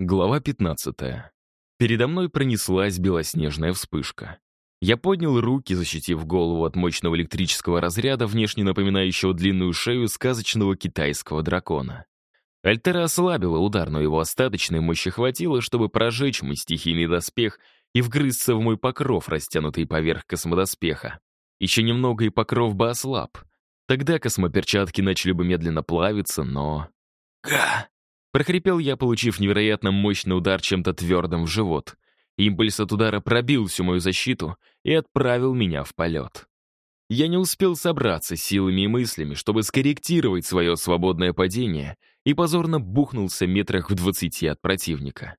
Глава 15. Передо мной пронеслась белоснежная вспышка. Я поднял руки, защитив голову от мощного электрического разряда, внешне напоминающего длинную шею сказочного китайского дракона. Альтера ослабила удар, но его остаточной мощи хватило, чтобы прожечь мой стихийный доспех и вгрызться в мой покров, растянутый поверх космодоспеха. Еще немного и покров бы ослаб. Тогда космоперчатки начали бы медленно плавиться, но... Га! Прохрипел я, получив невероятно мощный удар чем-то твердым в живот. Импульс от удара пробил всю мою защиту и отправил меня в полет. Я не успел собраться силами и мыслями, чтобы скорректировать свое свободное падение, и позорно бухнулся метрах в двадцати от противника.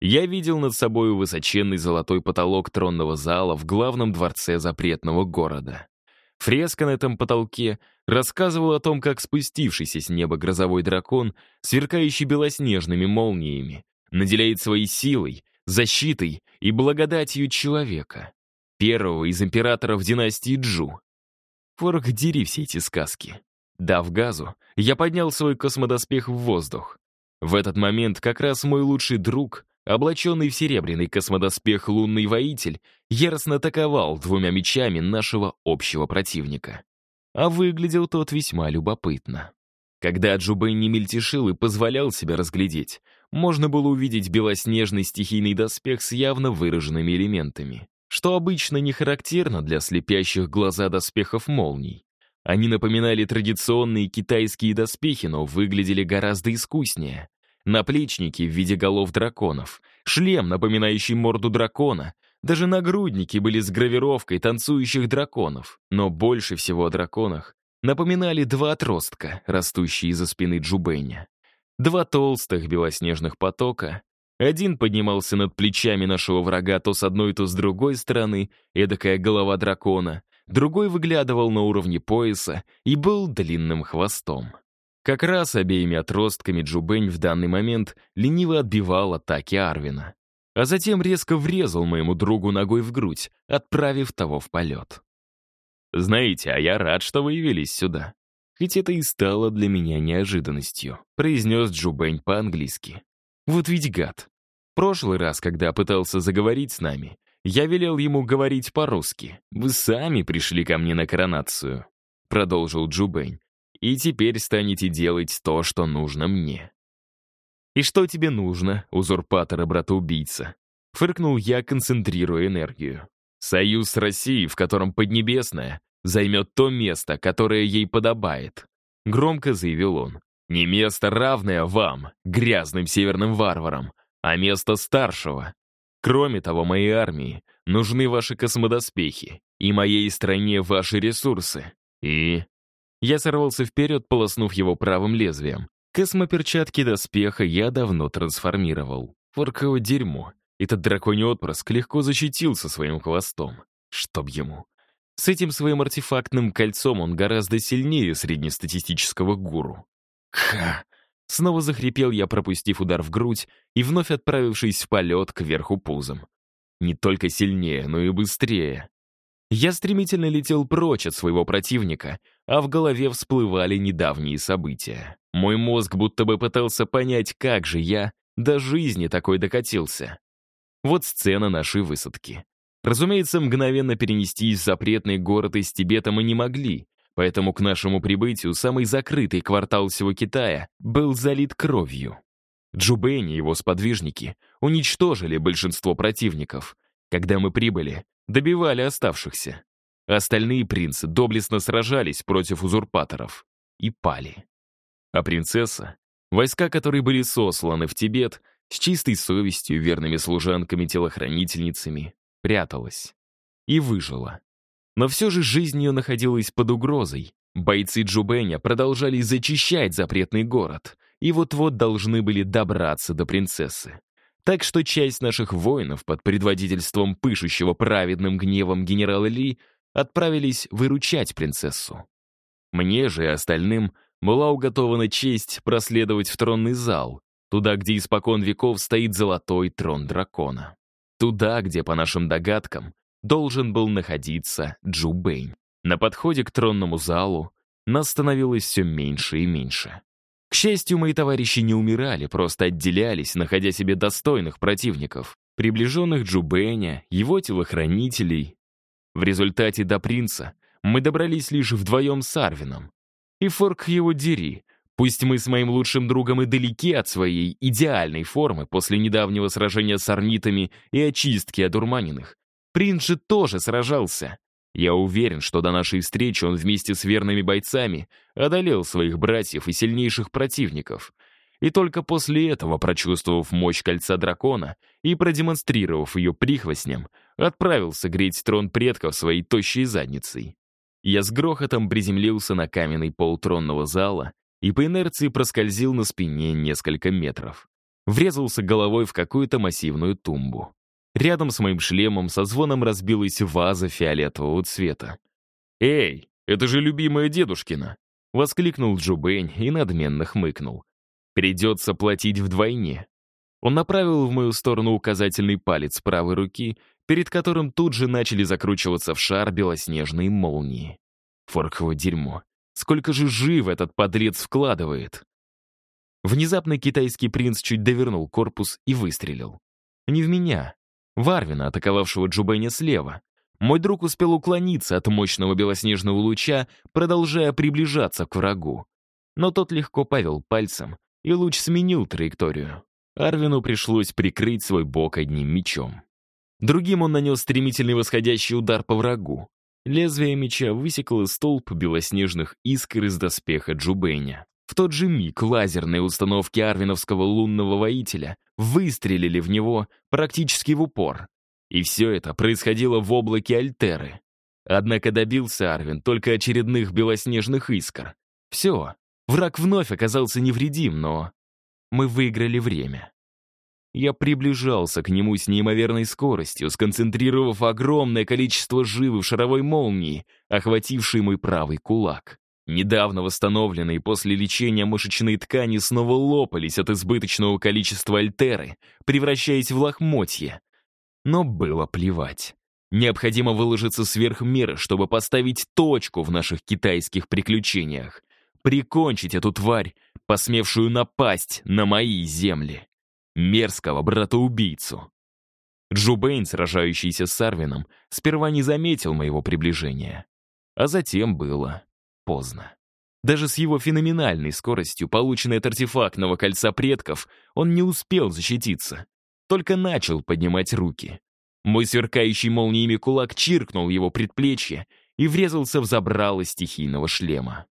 Я видел над собой высоченный золотой потолок тронного зала в главном дворце запретного города. Фреска на этом потолке рассказывала о том, как спустившийся с неба грозовой дракон, сверкающий белоснежными молниями, наделяет своей силой, защитой и благодатью человека, первого из императоров династии Джу. Форк, дери все эти сказки. Дав газу, я поднял свой космодоспех в воздух. В этот момент как раз мой лучший друг, Облаченный в серебряный космодоспех лунный воитель яростно атаковал двумя мечами нашего общего противника. А выглядел тот весьма любопытно. Когда Джубэй не мельтешил и позволял себя разглядеть, можно было увидеть белоснежный стихийный доспех с явно выраженными элементами, что обычно не характерно для слепящих глаза доспехов молний. Они напоминали традиционные китайские доспехи, но выглядели гораздо искуснее наплечники в виде голов драконов, шлем, напоминающий морду дракона, даже нагрудники были с гравировкой танцующих драконов. Но больше всего о драконах напоминали два отростка, растущие из-за спины Джубэня. Два толстых белоснежных потока. Один поднимался над плечами нашего врага то с одной, то с другой стороны, эдакая голова дракона. Другой выглядывал на уровне пояса и был длинным хвостом. Как раз обеими отростками Джубень в данный момент лениво отбивал атаки Арвина. А затем резко врезал моему другу ногой в грудь, отправив того в полет. «Знаете, а я рад, что вы явились сюда. Хоть это и стало для меня неожиданностью», произнес Джубень по-английски. «Вот ведь гад. Прошлый раз, когда пытался заговорить с нами, я велел ему говорить по-русски. Вы сами пришли ко мне на коронацию», продолжил Джубень и теперь станете делать то, что нужно мне». «И что тебе нужно, узурпатор и братоубийца?» Фыркнул я, концентрируя энергию. «Союз с Россией, в котором Поднебесная займет то место, которое ей подобает», громко заявил он. «Не место, равное вам, грязным северным варварам, а место старшего. Кроме того, моей армии нужны ваши космодоспехи, и моей стране ваши ресурсы. И я сорвался вперед, полоснув его правым лезвием. Космоперчатки доспеха я давно трансформировал. Форково дерьмо. Этот драконий отпрыск легко защитился своим хвостом. Чтоб ему. С этим своим артефактным кольцом он гораздо сильнее среднестатистического гуру. Ха! Снова захрипел я, пропустив удар в грудь и вновь отправившись в полет кверху пузом. Не только сильнее, но и быстрее. Я стремительно летел прочь от своего противника, а в голове всплывали недавние события. Мой мозг будто бы пытался понять, как же я до жизни такой докатился. Вот сцена нашей высадки. Разумеется, мгновенно перенести в запретный город из Тибета мы не могли, поэтому к нашему прибытию самый закрытый квартал всего Китая был залит кровью. Джубэнь и его сподвижники уничтожили большинство противников. Когда мы прибыли, добивали оставшихся. Остальные принцы доблестно сражались против узурпаторов и пали. А принцесса, войска которой были сосланы в Тибет, с чистой совестью, верными служанками-телохранительницами, пряталась и выжила. Но все же жизнь ее находилась под угрозой. Бойцы Джубеня продолжали зачищать запретный город и вот-вот должны были добраться до принцессы. Так что часть наших воинов под предводительством пышущего праведным гневом генерала Ли отправились выручать принцессу. Мне же и остальным была уготована честь проследовать в тронный зал, туда, где испокон веков стоит золотой трон дракона. Туда, где, по нашим догадкам, должен был находиться Джу Бэйн. На подходе к тронному залу нас становилось все меньше и меньше. К счастью, мои товарищи не умирали, просто отделялись, находя себе достойных противников, приближенных Джубеня, его телохранителей. В результате до принца мы добрались лишь вдвоем с Арвином. И форк его дери. Пусть мы с моим лучшим другом и далеки от своей идеальной формы после недавнего сражения с арнитами и очистки одурманенных, принц же тоже сражался. Я уверен, что до нашей встречи он вместе с верными бойцами одолел своих братьев и сильнейших противников. И только после этого, прочувствовав мощь кольца дракона и продемонстрировав ее прихвостням, отправился греть трон предков своей тощей задницей. Я с грохотом приземлился на каменный пол тронного зала и по инерции проскользил на спине несколько метров. Врезался головой в какую-то массивную тумбу. Рядом с моим шлемом со звоном разбилась ваза фиолетового цвета. «Эй, это же любимая дедушкина!» — воскликнул Джубень и надменно хмыкнул. «Придется платить вдвойне». Он направил в мою сторону указательный палец правой руки, перед которым тут же начали закручиваться в шар белоснежные молнии. Форково дерьмо. Сколько же жив этот подрец вкладывает? Внезапно китайский принц чуть довернул корпус и выстрелил. Не в меня, Варвина, атаковавшего Джубеня слева. Мой друг успел уклониться от мощного белоснежного луча, продолжая приближаться к врагу. Но тот легко повел пальцем, и луч сменил траекторию. Арвину пришлось прикрыть свой бок одним мечом. Другим он нанес стремительный восходящий удар по врагу. Лезвие меча высекло столб белоснежных искр из доспеха Джубеня. В тот же миг лазерные установки арвиновского лунного воителя выстрелили в него практически в упор. И все это происходило в облаке Альтеры. Однако добился Арвин только очередных белоснежных искр. Все, враг вновь оказался невредим, но мы выиграли время. Я приближался к нему с неимоверной скоростью, сконцентрировав огромное количество живы в шаровой молнии, охватившей мой правый кулак. Недавно восстановленные после лечения мышечные ткани снова лопались от избыточного количества альтеры, превращаясь в лохмотья. Но было плевать. Необходимо выложиться сверх меры, чтобы поставить точку в наших китайских приключениях. Прикончить эту тварь, посмевшую напасть на мои земли. Мерзкого брата-убийцу. Джубейн, сражающийся с Арвином, сперва не заметил моего приближения. А затем было поздно. Даже с его феноменальной скоростью, полученной от артефактного кольца предков, он не успел защититься. Только начал поднимать руки. Мой сверкающий молниями кулак чиркнул его предплечье и врезался в забрало стихийного шлема.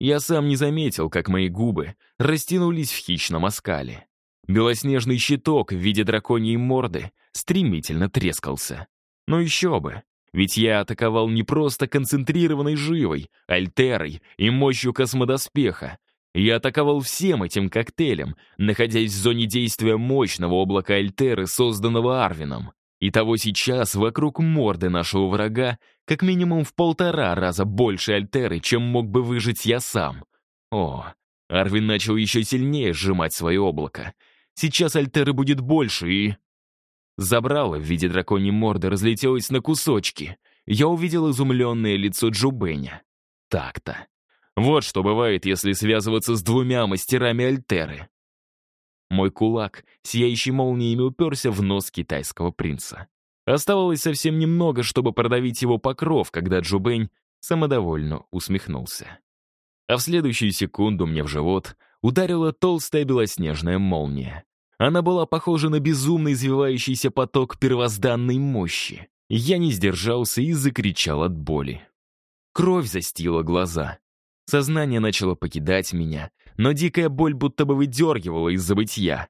Я сам не заметил, как мои губы растянулись в хищном оскале. Белоснежный щиток в виде драконьей морды стремительно трескался. Но еще бы, ведь я атаковал не просто концентрированной живой, альтерой и мощью космодоспеха. Я атаковал всем этим коктейлем, находясь в зоне действия мощного облака альтеры, созданного Арвином. И того сейчас вокруг морды нашего врага как минимум в полтора раза больше альтеры, чем мог бы выжить я сам. О, Арвин начал еще сильнее сжимать свое облако. Сейчас альтеры будет больше и... Забрало в виде драконьей морды разлетелось на кусочки. Я увидел изумленное лицо Джубеня. Так-то. Вот что бывает, если связываться с двумя мастерами Альтеры. Мой кулак, сияющий молниями, уперся в нос китайского принца. Оставалось совсем немного, чтобы продавить его покров, когда Джубень самодовольно усмехнулся. А в следующую секунду мне в живот ударила толстая белоснежная молния. Она была похожа на безумно извивающийся поток первозданной мощи. Я не сдержался и закричал от боли. Кровь застила глаза. Сознание начало покидать меня, но дикая боль будто бы выдергивала из забытья.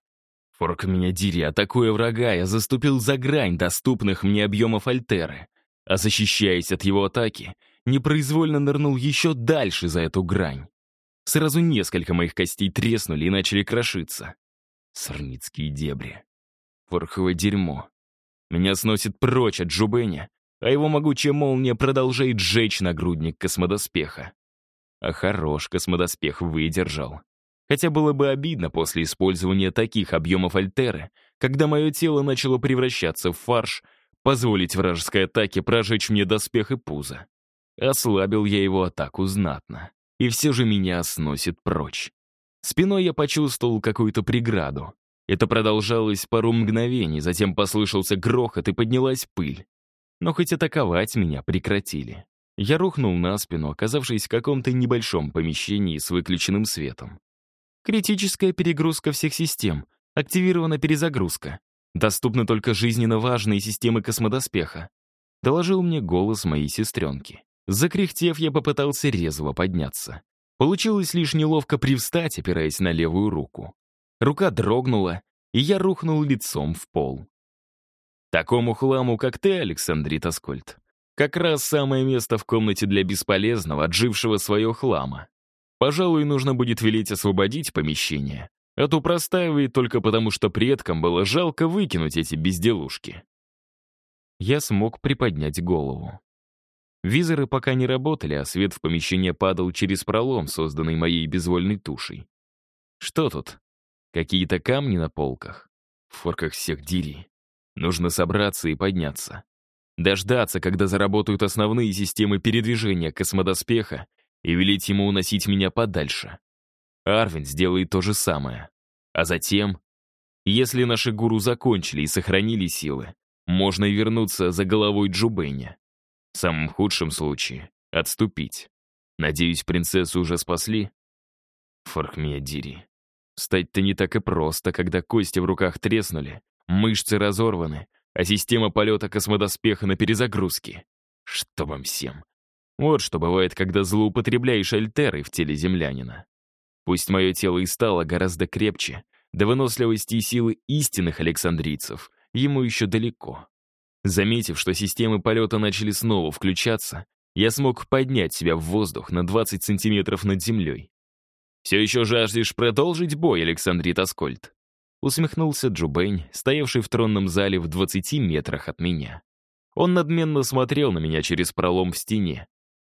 Форк меня дери, атакуя врага, я заступил за грань доступных мне объемов Альтеры, а защищаясь от его атаки, непроизвольно нырнул еще дальше за эту грань. Сразу несколько моих костей треснули и начали крошиться. Сорницкие дебри. Порховое дерьмо. Меня сносит прочь от Джубеня, а его могучая молния продолжает сжечь нагрудник космодоспеха. А хорош космодоспех выдержал. Хотя было бы обидно после использования таких объемов альтеры, когда мое тело начало превращаться в фарш, позволить вражеской атаке прожечь мне доспех и пузо. Ослабил я его атаку знатно. И все же меня сносит прочь. Спиной я почувствовал какую-то преграду. Это продолжалось пару мгновений, затем послышался грохот и поднялась пыль. Но хоть атаковать меня прекратили. Я рухнул на спину, оказавшись в каком-то небольшом помещении с выключенным светом. Критическая перегрузка всех систем. Активирована перезагрузка. Доступны только жизненно важные системы космодоспеха. Доложил мне голос моей сестренки. Закряхтев, я попытался резво подняться. Получилось лишь неловко привстать, опираясь на левую руку. Рука дрогнула, и я рухнул лицом в пол. Такому хламу, как ты, Александрит Аскольд, как раз самое место в комнате для бесполезного, отжившего свое хлама. Пожалуй, нужно будет велеть освободить помещение, а то простаивает только потому, что предкам было жалко выкинуть эти безделушки. Я смог приподнять голову. Визоры пока не работали, а свет в помещение падал через пролом, созданный моей безвольной тушей. Что тут? Какие-то камни на полках? В форках всех дери. Нужно собраться и подняться. Дождаться, когда заработают основные системы передвижения космодоспеха и велеть ему уносить меня подальше. Арвин сделает то же самое. А затем, если наши гуру закончили и сохранили силы, можно вернуться за головой Джубэня. В самом худшем случае — отступить. Надеюсь, принцессу уже спасли? Фархмиядири. Встать-то не так и просто, когда кости в руках треснули, мышцы разорваны, а система полета космодоспеха на перезагрузке. Что вам всем? Вот что бывает, когда злоупотребляешь альтерой в теле землянина. Пусть мое тело и стало гораздо крепче, до выносливости и силы истинных александрийцев ему еще далеко. Заметив, что системы полета начали снова включаться, я смог поднять себя в воздух на 20 сантиметров над землей. «Все еще жаждешь продолжить бой, Александрит Аскольд?» Усмехнулся Джубень, стоявший в тронном зале в 20 метрах от меня. Он надменно смотрел на меня через пролом в стене.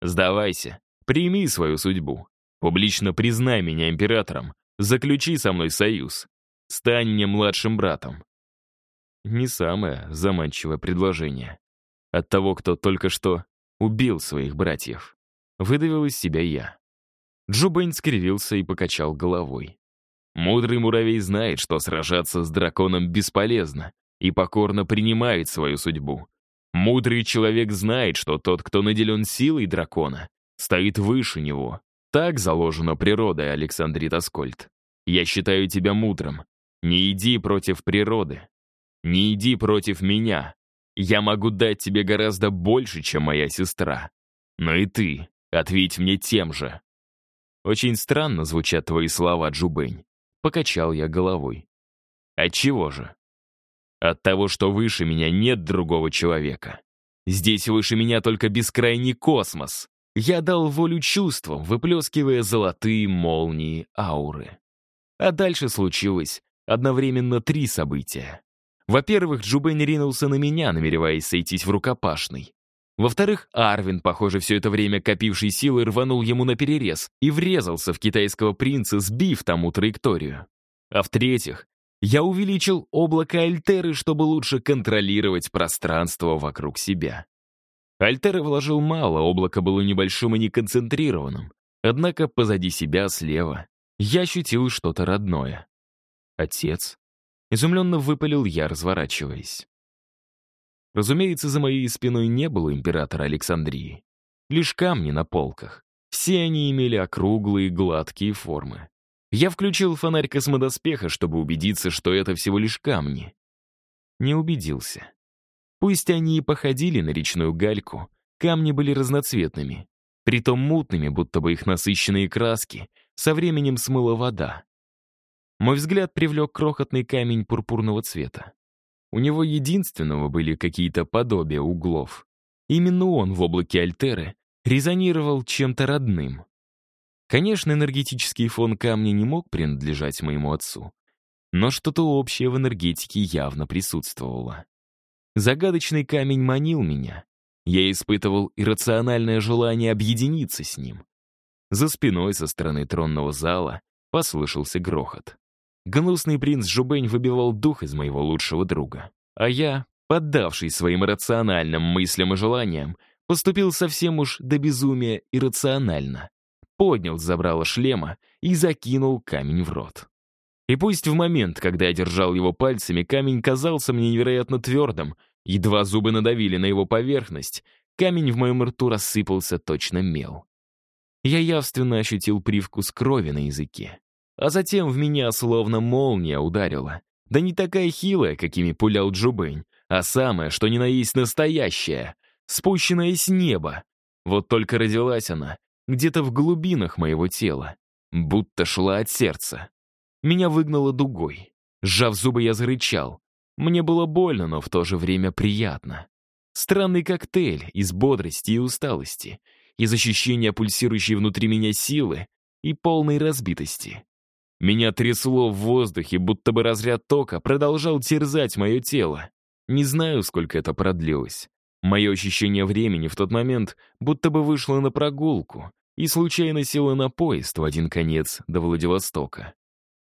«Сдавайся, прими свою судьбу. Публично признай меня императором, заключи со мной союз. Стань мне младшим братом. Не самое заманчивое предложение. От того, кто только что убил своих братьев. Выдавил из себя я. Джубейн скривился и покачал головой. Мудрый муравей знает, что сражаться с драконом бесполезно и покорно принимает свою судьбу. Мудрый человек знает, что тот, кто наделен силой дракона, стоит выше него. Так заложено природой, Александрит Аскольд. Я считаю тебя мудрым. Не иди против природы. Не иди против меня. Я могу дать тебе гораздо больше, чем моя сестра. Но и ты ответь мне тем же. Очень странно звучат твои слова, Джубень. Покачал я головой. От чего же? От того, что выше меня нет другого человека. Здесь выше меня только бескрайний космос. Я дал волю чувствам, выплескивая золотые молнии ауры. А дальше случилось одновременно три события. Во-первых, Джубейн ринулся на меня, намереваясь сойтись в рукопашный. Во-вторых, Арвин, похоже, все это время копивший силы, рванул ему на перерез и врезался в китайского принца, сбив тому траекторию. А в-третьих, я увеличил облако Альтеры, чтобы лучше контролировать пространство вокруг себя. Альтеры вложил мало, облако было небольшим и неконцентрированным. Однако позади себя, слева, я ощутил что-то родное. Отец. Изумленно выпалил я, разворачиваясь. Разумеется, за моей спиной не было императора Александрии. Лишь камни на полках. Все они имели округлые, гладкие формы. Я включил фонарь космодоспеха, чтобы убедиться, что это всего лишь камни. Не убедился. Пусть они и походили на речную гальку, камни были разноцветными, притом мутными, будто бы их насыщенные краски со временем смыла вода. Мой взгляд привлек крохотный камень пурпурного цвета. У него единственного были какие-то подобия углов. Именно он в облаке Альтеры резонировал чем-то родным. Конечно, энергетический фон камня не мог принадлежать моему отцу, но что-то общее в энергетике явно присутствовало. Загадочный камень манил меня. Я испытывал иррациональное желание объединиться с ним. За спиной со стороны тронного зала послышался грохот. Гнусный принц Жубень выбивал дух из моего лучшего друга. А я, поддавшись своим рациональным мыслям и желаниям, поступил совсем уж до безумия иррационально. Поднял забрало шлема и закинул камень в рот. И пусть в момент, когда я держал его пальцами, камень казался мне невероятно твердым, едва зубы надавили на его поверхность, камень в моем рту рассыпался точно мел. Я явственно ощутил привкус крови на языке. А затем в меня словно молния ударила. Да не такая хилая, какими пулял Джубэнь, а самое, что ни на есть настоящая, спущенная с неба. Вот только родилась она где-то в глубинах моего тела, будто шла от сердца. Меня выгнало дугой. Сжав зубы, я зарычал. Мне было больно, но в то же время приятно. Странный коктейль из бодрости и усталости, из ощущения пульсирующей внутри меня силы и полной разбитости. Меня трясло в воздухе, будто бы разряд тока продолжал терзать мое тело. Не знаю, сколько это продлилось. Мое ощущение времени в тот момент будто бы вышло на прогулку и случайно село на поезд в один конец до Владивостока.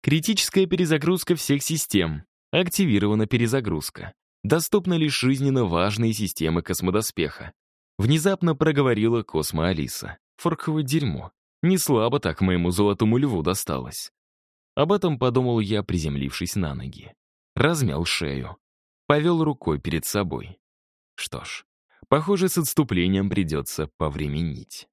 Критическая перезагрузка всех систем. Активирована перезагрузка. Доступны лишь жизненно важные системы космодоспеха. Внезапно проговорила Космо Алиса. Форковое дерьмо. Не слабо так моему золотому льву досталось. Об этом подумал я, приземлившись на ноги. Размял шею. Повел рукой перед собой. Что ж, похоже, с отступлением придется повременить.